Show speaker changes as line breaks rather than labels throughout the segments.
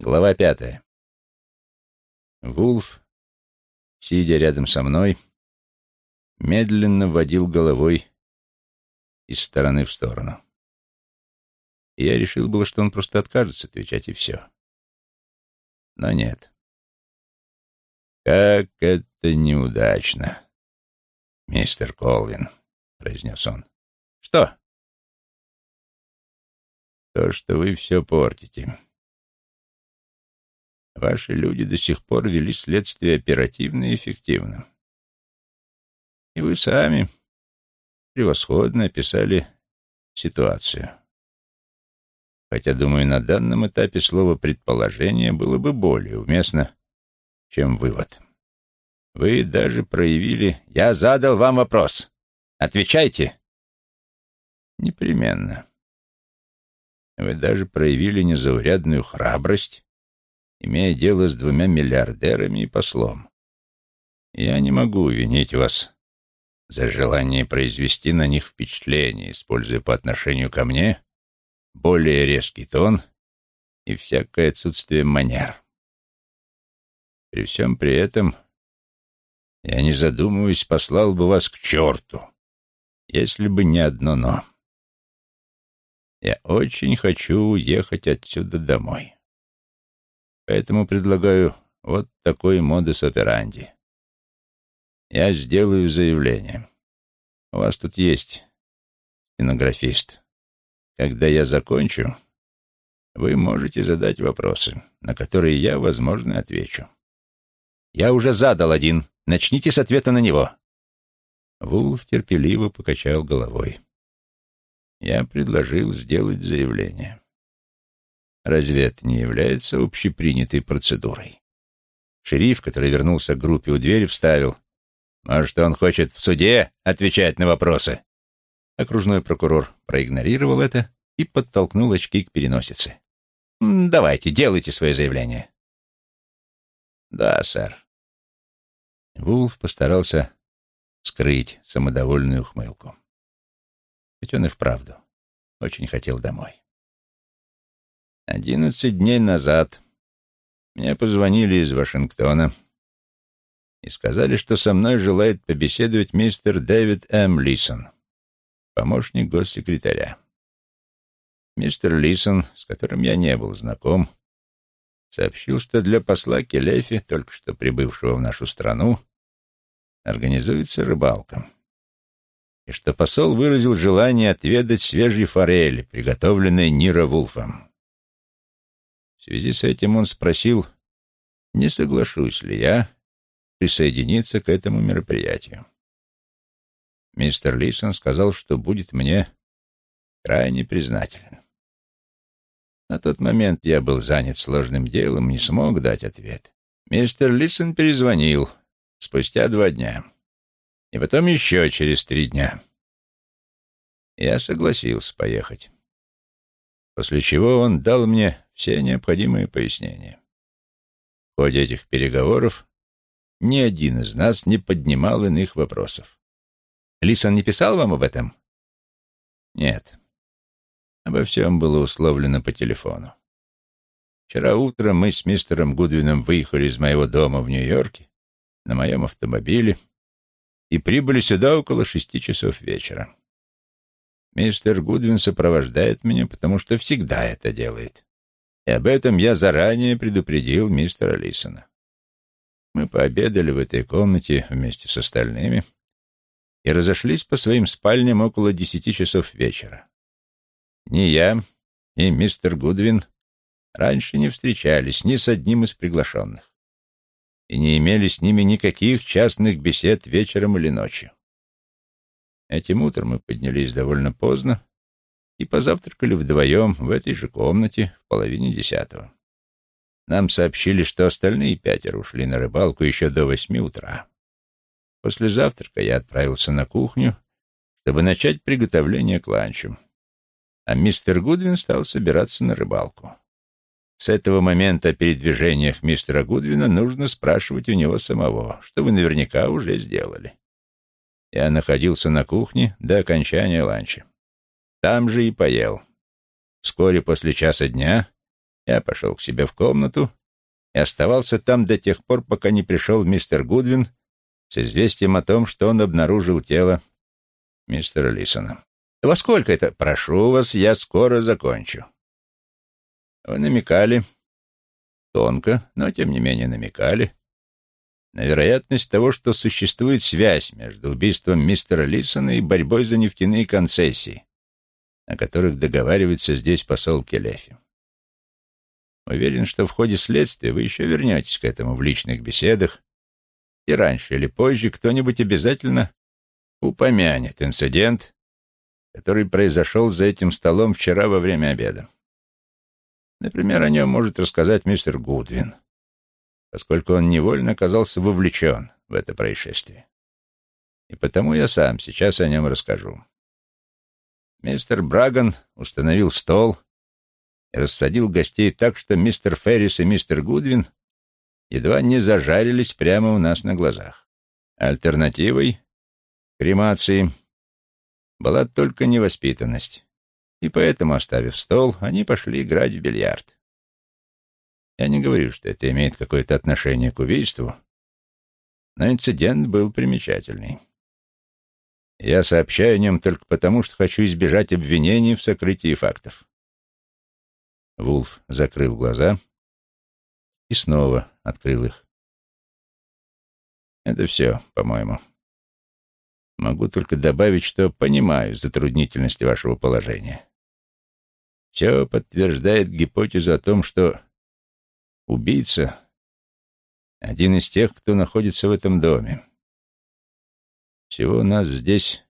Глава пятая. Вулф, сидя рядом со мной, медленно водил головой из стороны в сторону. Я решил было, что он просто откажется отвечать, и все. Но нет. «Как это неудачно, мистер Колвин», — произнес он. «Что?» «То, что вы все портите». Ваши люди до сих пор вели следствие оперативно и эффективно. И вы сами превосходно описали ситуацию. Хотя, думаю, на данном этапе слово «предположение» было бы более уместно, чем «вывод». Вы даже проявили... Я задал вам вопрос. Отвечайте. Непременно. Вы даже проявили незаурядную храбрость имея дело с двумя миллиардерами и послом. Я не могу винить вас за желание произвести на них впечатление, используя по отношению ко мне более резкий тон и всякое отсутствие манер. При всем при этом я, не задумываясь, послал бы вас к черту, если бы не одно «но». Я очень хочу уехать отсюда домой. Поэтому предлагаю вот такой модус операнди. Я сделаю заявление. У вас тут есть стенографист. Когда я закончу, вы можете задать вопросы, на которые я, возможно, отвечу. Я уже задал один. Начните с ответа на него. Вулф терпеливо покачал головой. Я предложил сделать заявление. Разве это не является общепринятой процедурой? Шериф, который вернулся к группе у двери, вставил. «Может, он хочет в суде отвечать на вопросы?» Окружной прокурор проигнорировал это и подтолкнул очки к переносице. «Давайте, делайте свое заявление». «Да, сэр». Вулф постарался скрыть самодовольную ухмылку. Ведь он и вправду очень хотел домой. Одиннадцать дней назад мне позвонили из Вашингтона и сказали, что со мной желает побеседовать мистер Дэвид М. Лисон, помощник госсекретаря. Мистер Лисон, с которым я не был знаком, сообщил, что для посла Келефи, только что прибывшего в нашу страну, организуется рыбалка, и что посол выразил желание отведать свежей форели, приготовленной Ниро Вулфом. В связи с этим он спросил, не соглашусь ли я присоединиться к этому мероприятию. Мистер Лисон сказал, что будет мне крайне признателен. На тот момент я был занят сложным делом, не смог дать ответ. Мистер Лисон перезвонил спустя два дня. И потом еще через три дня. Я согласился поехать после чего он дал мне все необходимые пояснения. В ходе этих переговоров ни один из нас не поднимал иных вопросов. Лисон не писал вам об этом? Нет. Обо всем было условлено по телефону. Вчера утром мы с мистером Гудвином выехали из моего дома в Нью-Йорке на моем автомобиле и прибыли сюда около шести часов вечера. Мистер Гудвин сопровождает меня, потому что всегда это делает. И об этом я заранее предупредил мистера Лисона. Мы пообедали в этой комнате вместе с остальными и разошлись по своим спальням около десяти часов вечера. Ни я, ни мистер Гудвин раньше не встречались ни с одним из приглашенных и не имели с ними никаких частных бесед вечером или ночью. Этим утром мы поднялись довольно поздно и позавтракали вдвоем в этой же комнате в половине десятого. Нам сообщили, что остальные пятеро ушли на рыбалку еще до восьми утра. После завтрака я отправился на кухню, чтобы начать приготовление к ланчу, а мистер Гудвин стал собираться на рыбалку. С этого момента о передвижениях мистера Гудвина нужно спрашивать у него самого, что вы наверняка уже сделали. Я находился на кухне до окончания ланча. Там же и поел. Вскоре после часа дня Я пошел к себе в комнату и оставался там до тех пор, пока не пришел мистер Гудвин с известием о том, что он обнаружил тело мистера Лисона. «Во сколько это? Прошу вас, я скоро закончу». Вы намекали, тонко, но тем не менее намекали, на вероятность того, что существует связь между убийством мистера Лисона и борьбой за нефтяные концессии, о которых договаривается здесь посол Келефи. Уверен, что в ходе следствия вы еще вернетесь к этому в личных беседах, и раньше или позже кто-нибудь обязательно упомянет инцидент, который произошел за этим столом вчера во время обеда. Например, о нем может рассказать мистер Гудвин, поскольку он невольно оказался вовлечен в это происшествие. И потому я сам сейчас о нем расскажу. Мистер Браган установил стол и рассадил гостей так, что мистер Феррис и мистер Гудвин едва не зажарились прямо у нас на глазах. Альтернативой кремации была только невоспитанность, и поэтому, оставив стол, они пошли играть в бильярд. Я не говорю, что это имеет какое-то отношение к убийству, но инцидент был примечательный. Я сообщаю о нем только потому, что хочу избежать обвинений в сокрытии фактов. Вулф закрыл глаза и снова открыл их. Это все, по-моему. Могу только добавить, что понимаю затруднительности вашего положения. Все подтверждает гипотезу о том, что убийца — один из тех, кто находится в этом доме. Всего у нас здесь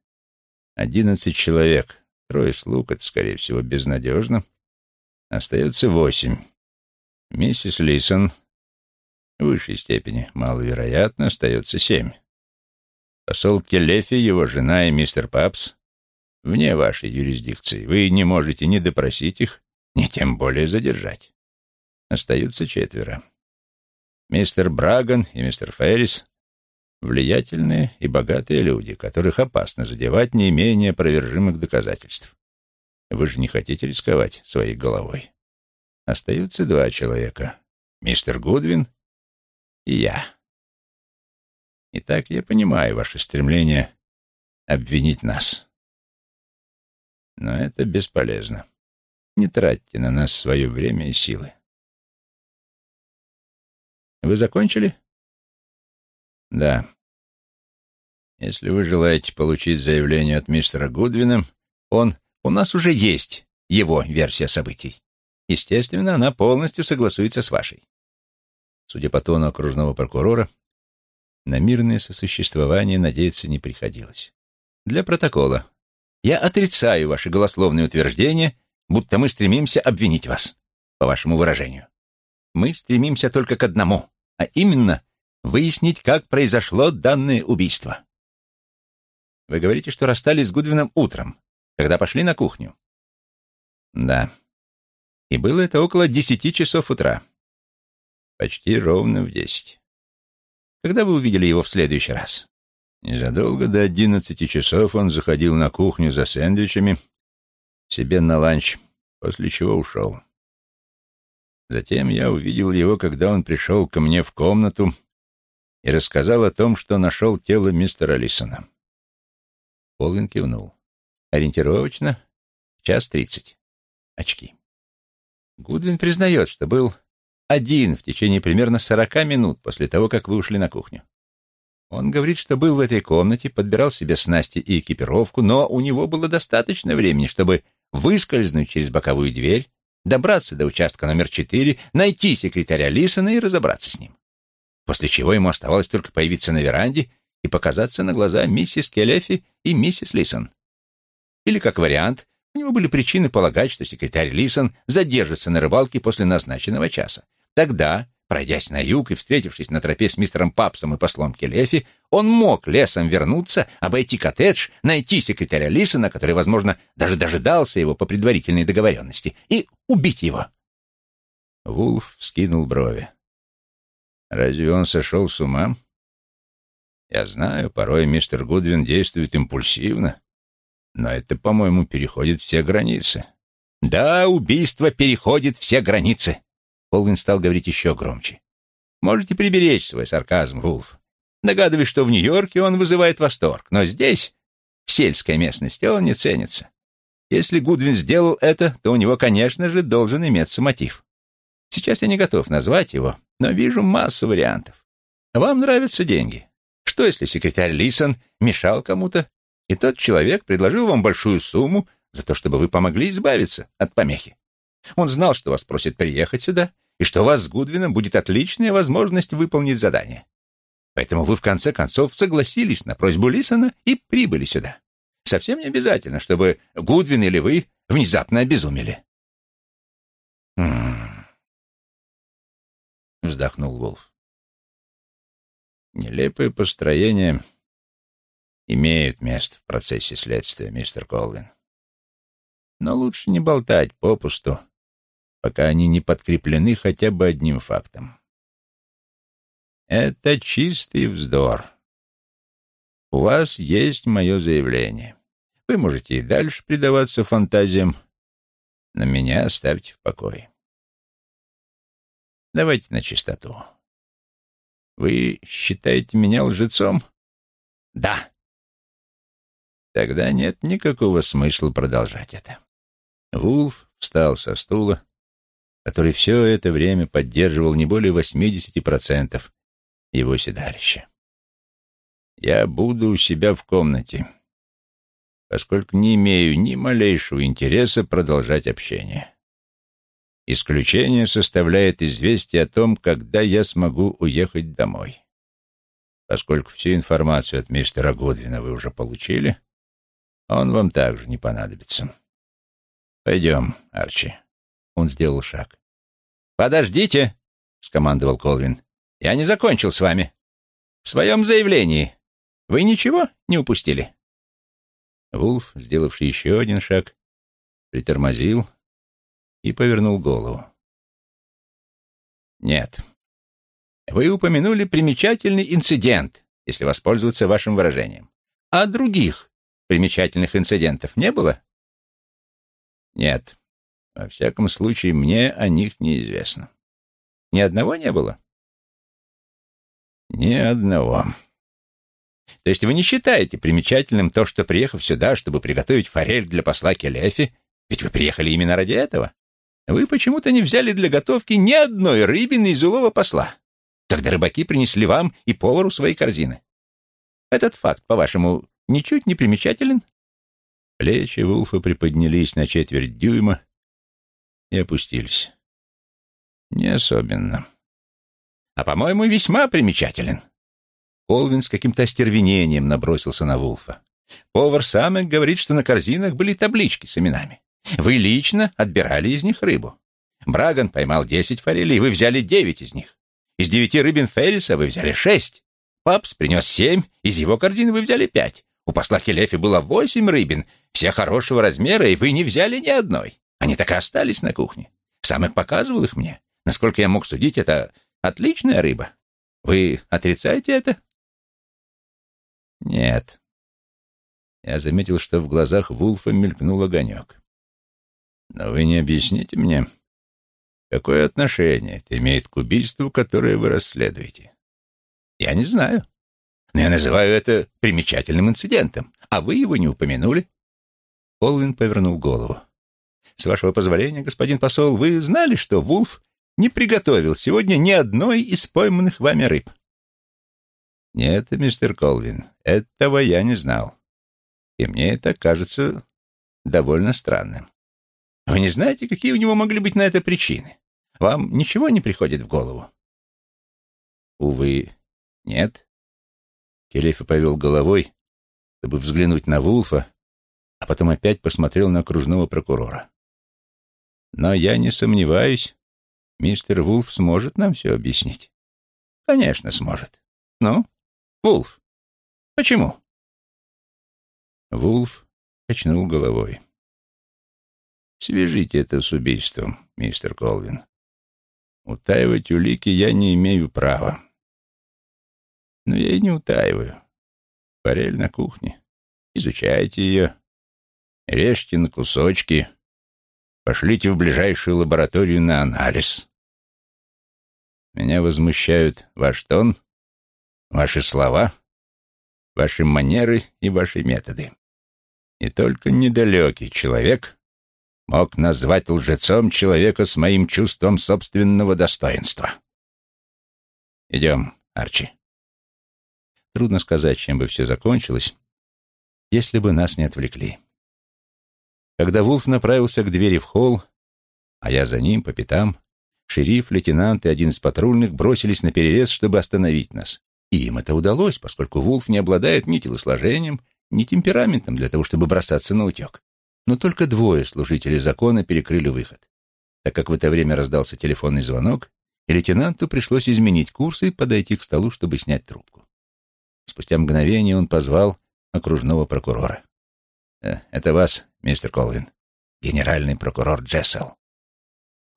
одиннадцать человек. Трое слуг — это, скорее всего, безнадежно — Остается восемь. Миссис Лисон в высшей степени маловероятно остается семь. Посол Келефи, его жена и мистер Папс вне вашей юрисдикции. Вы не можете ни допросить их, ни тем более задержать. Остаются четверо. Мистер Браган и мистер Феррис — влиятельные и богатые люди, которых опасно задевать, не имея неопровержимых доказательств. Вы же не хотите рисковать своей головой. Остаются два человека. Мистер Гудвин и я. Итак, я понимаю ваше стремление обвинить нас. Но это бесполезно. Не тратьте на нас свое время и силы. Вы закончили? Да. Если вы желаете получить заявление от мистера Гудвина, он у нас уже есть его версия событий. Естественно, она полностью согласуется с вашей. Судя по тону окружного прокурора, на мирное сосуществование надеяться не приходилось. Для протокола. Я отрицаю ваши голословные утверждения, будто мы стремимся обвинить вас, по вашему выражению. Мы стремимся только к одному, а именно выяснить, как произошло данное убийство. Вы говорите, что расстались с Гудвином утром когда пошли на кухню. Да. И было это около десяти часов утра. Почти ровно в десять. Когда вы увидели его в следующий раз? Незадолго до одиннадцати часов он заходил на кухню за сэндвичами себе на ланч, после чего ушел. Затем я увидел его, когда он пришел ко мне в комнату и рассказал о том, что нашел тело мистера Лисона. Полвин кивнул. Ориентировочно час тридцать. Очки. Гудвин признает, что был один в течение примерно сорока минут после того, как вы ушли на кухню. Он говорит, что был в этой комнате, подбирал себе снасти и экипировку, но у него было достаточно времени, чтобы выскользнуть через боковую дверь, добраться до участка номер четыре, найти секретаря Лисона и разобраться с ним. После чего ему оставалось только появиться на веранде и показаться на глаза миссис Келефи и миссис Лисон. Или, как вариант, у него были причины полагать, что секретарь Лисон задержится на рыбалке после назначенного часа. Тогда, пройдясь на юг и встретившись на тропе с мистером Папсом и послом Келефи, он мог лесом вернуться, обойти коттедж, найти секретаря Лисона, который, возможно, даже дожидался его по предварительной договоренности, и убить его. Вулф вскинул брови. «Разве он сошел с ума?» «Я знаю, порой мистер Гудвин действует импульсивно, но это, по-моему, переходит все границы. Да, убийство переходит все границы, Колвин стал говорить еще громче. «Можете приберечь свой сарказм, Вулф. Догадываюсь, что в Нью-Йорке он вызывает восторг, но здесь, в сельской местности, он не ценится. Если Гудвин сделал это, то у него, конечно же, должен иметься мотив. Сейчас я не готов назвать его, но вижу массу вариантов. Вам нравятся деньги. Что, если секретарь Лисон мешал кому-то, и тот человек предложил вам большую сумму за то, чтобы вы помогли избавиться от помехи? Он знал, что вас просят приехать сюда, и что у вас с Гудвином будет отличная возможность выполнить задание. Поэтому вы в конце концов согласились на просьбу Лисона и прибыли сюда. Совсем не обязательно, чтобы Гудвин или вы внезапно обезумели. «М-м-м», вздохнул Волф. Нелепые построения имеют место в процессе следствия, мистер Колвин. Но лучше не болтать попусту, пока они не подкреплены хотя бы одним фактом. Это чистый вздор. У вас есть мое заявление. Вы можете и дальше предаваться фантазиям, но меня оставьте в покое. Давайте на чистоту. Вы считаете меня лжецом? Да. Тогда нет никакого смысла продолжать это. Вулф встал со стула, который все это время поддерживал не более 80% его седалища. Я буду у себя в комнате, поскольку не имею ни малейшего интереса продолжать общение. Исключение составляет известие о том, когда я смогу уехать домой. Поскольку всю информацию от мистера Гудвина вы уже получили, он вам также не понадобится. Пойдем, Арчи. Он сделал шаг. «Подождите!» — скомандовал Колвин. Я не закончил с вами. В своем заявлении вы ничего не упустили?» Вулф, сделавший еще один шаг, притормозил и повернул голову. «Нет. Вы упомянули примечательный инцидент, если воспользоваться вашим выражением. А других примечательных инцидентов не было?» «Нет. Во всяком случае, мне о них неизвестно. Ни одного не было?» Ни одного. То есть вы не считаете примечательным то, что, приехав сюда, чтобы приготовить форель для посла Келефи, ведь вы приехали именно ради этого, вы почему-то не взяли для готовки ни одной рыбины из улова посла, когда рыбаки принесли вам и повару свои корзины. Этот факт, по-вашему, ничуть не примечателен? Плечи Вулфа приподнялись на четверть дюйма и опустились. Не особенно а, по-моему, весьма примечателен». Колвин с каким-то остервенением набросился на Вулфа. «Повар Самек говорит, что на корзинах были таблички с именами. Вы лично отбирали из них рыбу. Браган поймал десять форелей, вы взяли девять из них. Из девяти рыбин Ферриса вы взяли шесть. Папс принес семь, из его корзины вы взяли пять. У посла Келефи было восемь рыбин, все хорошего размера, и вы не взяли ни одной. Они так и остались на кухне. Самек показывал их мне. Насколько я мог судить, это Отличная рыба. Вы отрицаете это? Нет. Я заметил, что в глазах Вулфа мелькнул огонек. Но вы не объясните мне, какое отношение это имеет к убийству, которое вы расследуете? Я не знаю. Но я называю это примечательным инцидентом, а вы его не упомянули. Колвин повернул голову. С вашего позволения, господин посол, вы знали, что Вулф не приготовил сегодня ни одной из пойманных вами рыб. Нет, мистер Колвин, этого я не знал. И мне это кажется довольно странным. Вы не знаете, какие у него могли быть на это причины? Вам ничего не приходит в голову? Увы, нет. Келефи повел головой, чтобы взглянуть на Вулфа, а потом опять посмотрел на окружного прокурора. Но я не сомневаюсь, Мистер Вулф сможет нам все объяснить? Конечно, сможет. Ну, Вулф, почему? Вулф качнул головой. Свяжите это с убийством, мистер Колвин. Утаивать улики я не имею права. Но я и не утаиваю. Форель на кухне. Изучайте ее. Режьте на кусочки. Пошлите в ближайшую лабораторию на анализ. Меня возмущают ваш тон, ваши слова, ваши манеры и ваши методы. И только недалекий человек мог назвать лжецом человека с моим чувством собственного достоинства. Идем, Арчи. Трудно сказать, чем бы все закончилось, если бы нас не отвлекли. Когда Вулф направился к двери в холл, а я за ним по пятам, шериф, лейтенант и один из патрульных бросились на перерез, чтобы остановить нас. И им это удалось, поскольку Вулф не обладает ни телосложением, ни темпераментом для того, чтобы бросаться на утек. Но только двое служителей закона перекрыли выход, так как в это время раздался телефонный звонок, и лейтенанту пришлось изменить курс и подойти к столу, чтобы снять трубку. Спустя мгновение он позвал окружного прокурора. «Э, «Это вас, мистер Колвин, генеральный прокурор Джессел».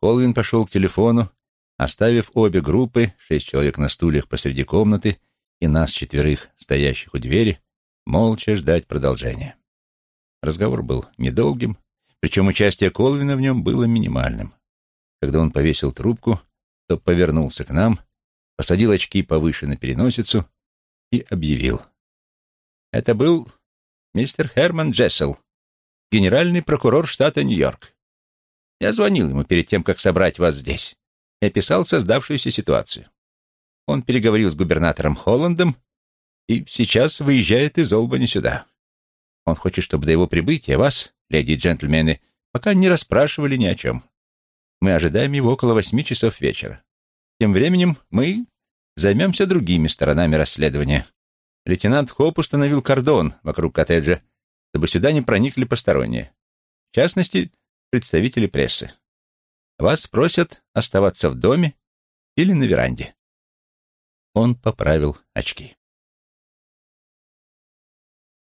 Колвин пошел к телефону, оставив обе группы, шесть человек на стульях посреди комнаты и нас четверых, стоящих у двери, молча ждать продолжения. Разговор был недолгим, причем участие Колвина в нем было минимальным. Когда он повесил трубку, то повернулся к нам, посадил очки повыше на переносицу и объявил. Это был мистер Херман Джессел, генеральный прокурор штата Нью-Йорк. Я звонил ему перед тем, как собрать вас здесь, и описал создавшуюся ситуацию. Он переговорил с губернатором Холландом и сейчас выезжает из Олбани сюда. Он хочет, чтобы до его прибытия вас, леди и джентльмены, пока не расспрашивали ни о чем. Мы ожидаем его около восьми часов вечера. Тем временем мы займемся другими сторонами расследования. Лейтенант Хоп установил кордон вокруг коттеджа, чтобы сюда не проникли посторонние. В частности, представители прессы. Вас просят оставаться в доме или на веранде. Он поправил очки.